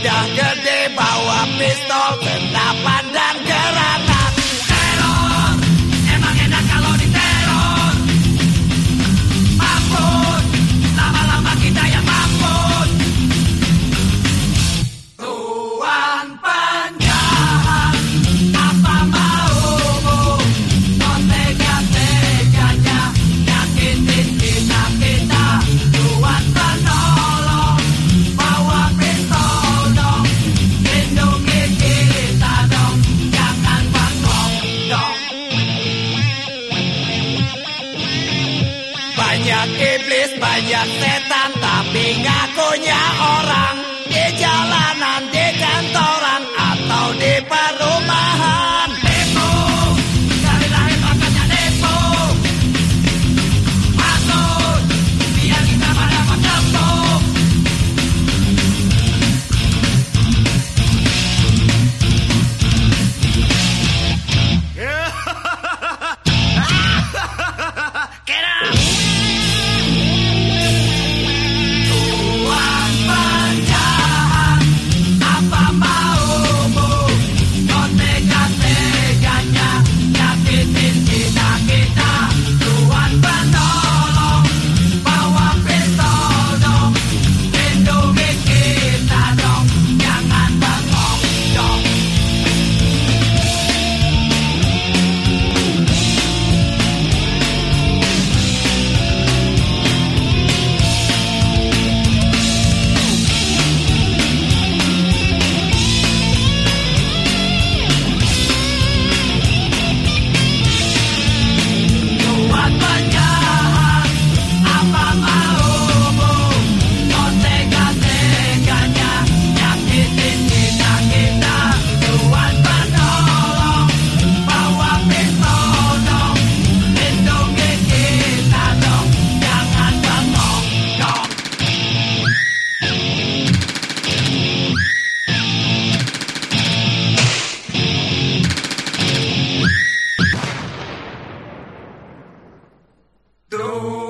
udah gede bawa pistol. Banyak iblis, banyak setan Tapi ngakunya orang. Di jalanan, di kantor Oh.